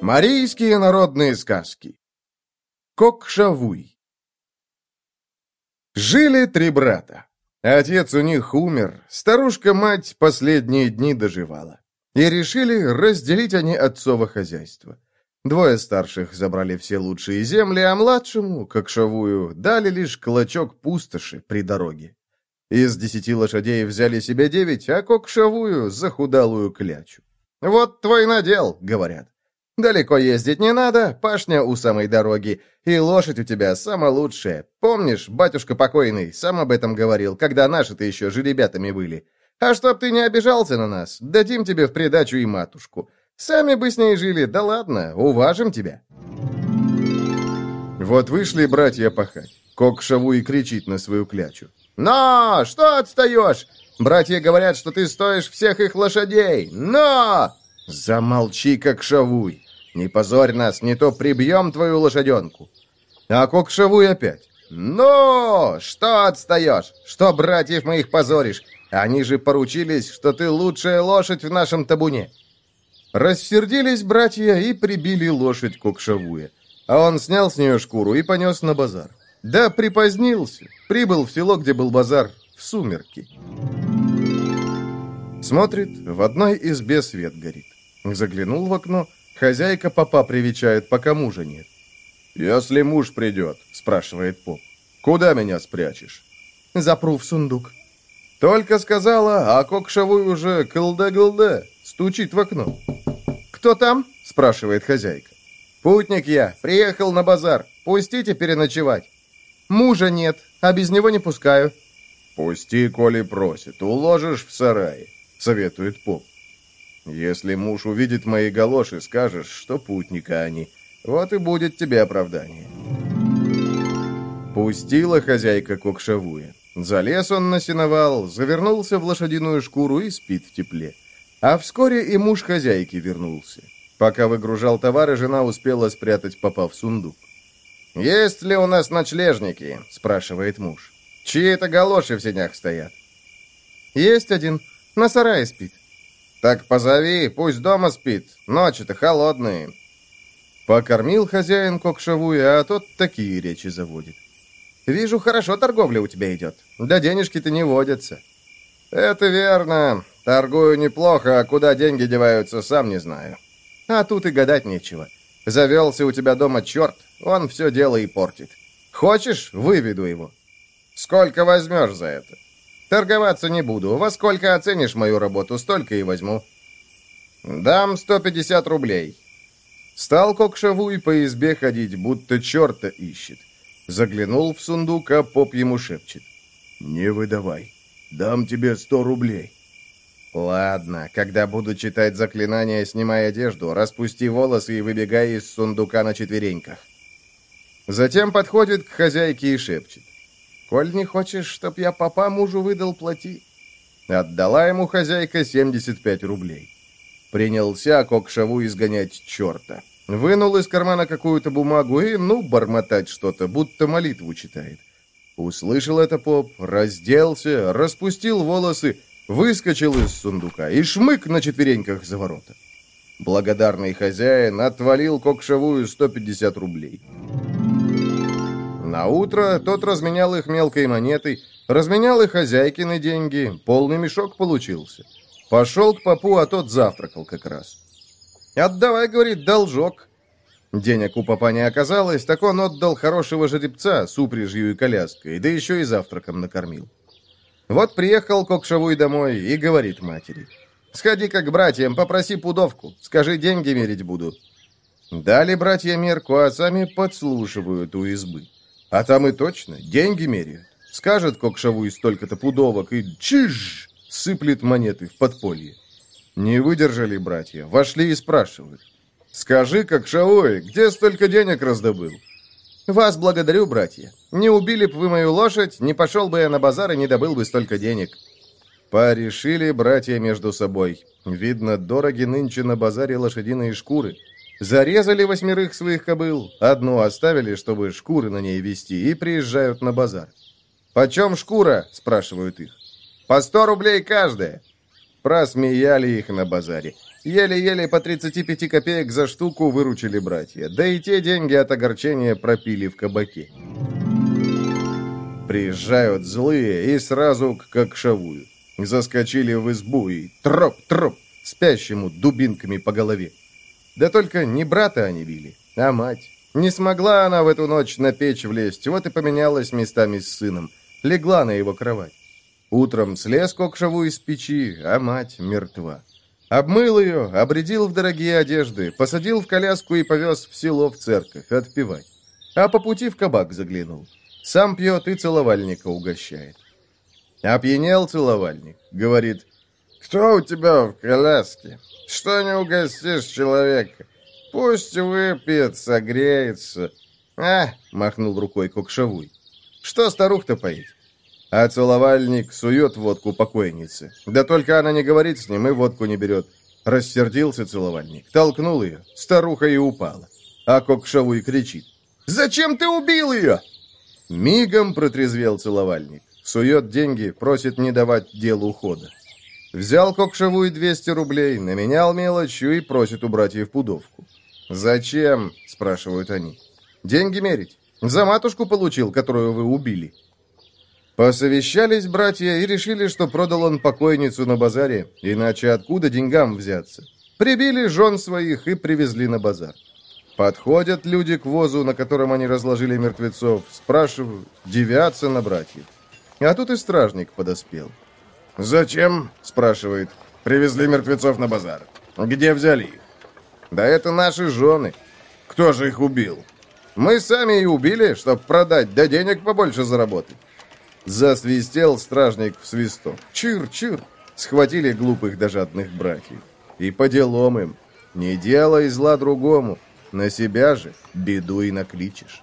Марийские народные сказки Кокшавуй Жили три брата. Отец у них умер, старушка-мать последние дни доживала. И решили разделить они отцово хозяйство. Двое старших забрали все лучшие земли, а младшему, Кокшавую, дали лишь клочок пустоши при дороге. Из десяти лошадей взяли себе девять, а Кокшавую — захудалую клячу. «Вот твой надел», — говорят. Далеко ездить не надо, пашня у самой дороги, и лошадь у тебя самая лучшая. Помнишь, батюшка покойный сам об этом говорил, когда наши-то еще жеребятами были. А чтоб ты не обижался на нас, дадим тебе в придачу и матушку. Сами бы с ней жили, да ладно, уважим тебя». Вот вышли братья пахать. Кок шаву и кричит на свою клячу. «Но! Что отстаешь? Братья говорят, что ты стоишь всех их лошадей. Но!» «Замолчи, как шавуй! Не позорь нас, не то прибьем твою лошаденку. А Кокшевуй опять. Но что отстаешь? Что братьев моих позоришь? Они же поручились, что ты лучшая лошадь в нашем табуне. Рассердились братья и прибили лошадь Кокшевуя. А он снял с нее шкуру и понес на базар. Да припозднился. Прибыл в село, где был базар, в сумерки. Смотрит, в одной избе свет горит. Заглянул в окно — Хозяйка папа привечает, пока мужа нет. «Если муж придет», — спрашивает поп, — «куда меня спрячешь?» «Запру в сундук». Только сказала, а Кокшевой уже кылда-гылда, стучит в окно. «Кто там?» — спрашивает хозяйка. «Путник я, приехал на базар. Пустите переночевать». «Мужа нет, а без него не пускаю». «Пусти, коли просит, уложишь в сарае», — советует поп. Если муж увидит мои галоши, скажешь, что путника они. Вот и будет тебе оправдание. Пустила хозяйка кокшавуя. Залез он на сеновал, завернулся в лошадиную шкуру и спит в тепле. А вскоре и муж хозяйки вернулся. Пока выгружал товары, жена успела спрятать попа в сундук. «Есть ли у нас ночлежники?» – спрашивает муж. «Чьи это галоши в сенях стоят?» «Есть один. На сарае спит». «Так позови, пусть дома спит. Ночи-то холодные». Покормил хозяин кокшавуя, а тот такие речи заводит. «Вижу, хорошо торговля у тебя идет. Да денежки-то не водятся». «Это верно. Торгую неплохо, а куда деньги деваются, сам не знаю». «А тут и гадать нечего. Завелся у тебя дома черт, он все дело и портит. Хочешь, выведу его». «Сколько возьмешь за это?» Торговаться не буду. Во сколько оценишь мою работу, столько и возьму. Дам 150 рублей. Стал Кокшаву и по избе ходить, будто черта ищет. Заглянул в сундук, а поп ему шепчет. «Не выдавай. Дам тебе сто рублей». «Ладно, когда буду читать заклинания, снимай одежду, распусти волосы и выбегай из сундука на четвереньках». Затем подходит к хозяйке и шепчет. Коль не хочешь, чтоб я папа мужу выдал, плати. Отдала ему хозяйка 75 рублей. Принялся Кокшаву изгонять черта. Вынул из кармана какую-то бумагу и, ну, бормотать что-то, будто молитву читает. Услышал это поп, разделся, распустил волосы, выскочил из сундука и шмык на четвереньках за ворота. Благодарный хозяин отвалил Кокшавую 150 рублей. На утро тот разменял их мелкой монетой, разменял и хозяйкины деньги, полный мешок получился. Пошел к попу, а тот завтракал как раз. «Отдавай, — говорит, — должок». Денег у папа не оказалось, так он отдал хорошего жеребца с упряжью и коляской, да еще и завтраком накормил. Вот приехал Кокшевой домой и говорит матери. «Сходи-ка к братьям, попроси пудовку, скажи, деньги мерить буду». Дали братья мерку, а сами подслушивают у избы. А там и точно деньги меряют. Скажет Кокшаву и столько-то пудовок, и чиж сыплет монеты в подполье. Не выдержали братья, вошли и спрашивают. «Скажи, Кокшавой, где столько денег раздобыл?» «Вас благодарю, братья. Не убили б вы мою лошадь, не пошел бы я на базар и не добыл бы столько денег». Порешили братья между собой. Видно, дороги нынче на базаре лошадиные шкуры. Зарезали восьмерых своих кобыл, одну оставили, чтобы шкуры на ней вести, и приезжают на базар. «Почем шкура?» – спрашивают их. «По сто рублей каждая». Просмеяли их на базаре. Еле-еле по 35 копеек за штуку выручили братья, да и те деньги от огорчения пропили в кабаке. Приезжают злые и сразу к Кокшавую. Заскочили в избу и троп-троп, спящему дубинками по голове. Да только не брата они били, а мать. Не смогла она в эту ночь на печь влезть, вот и поменялась местами с сыном. Легла на его кровать. Утром слез Кокшаву из печи, а мать мертва. Обмыл ее, обредил в дорогие одежды, посадил в коляску и повез в село в церковь отпевать. А по пути в кабак заглянул. Сам пьет и целовальника угощает. Опьянел целовальник, говорит, «Кто у тебя в коляске? Что не угостишь человека? Пусть выпьет, согреется». «А!» — махнул рукой Кокшавуй. «Что старух-то поить?» А целовальник сует водку покойнице. Да только она не говорит с ним и водку не берет. Рассердился целовальник, толкнул ее, старуха и упала. А Кокшавуй кричит. «Зачем ты убил ее?» Мигом протрезвел целовальник. Сует деньги, просит не давать делу хода. Взял Кокшевую 200 рублей, наменял мелочью и просит у братьев пудовку. «Зачем?» – спрашивают они. «Деньги мерить. За матушку получил, которую вы убили». Посовещались братья и решили, что продал он покойницу на базаре, иначе откуда деньгам взяться. Прибили жен своих и привезли на базар. Подходят люди к возу, на котором они разложили мертвецов, спрашивают, дивятся на братьев. А тут и стражник подоспел. «Зачем?» – спрашивает. «Привезли мертвецов на базар. Где взяли их?» «Да это наши жены. Кто же их убил?» «Мы сами и убили, чтобы продать, да денег побольше заработать». Засвистел стражник в свисток. Чир-чир. Схватили глупых да жадных братьев. И по делам им. Не делай зла другому. На себя же беду и накличешь.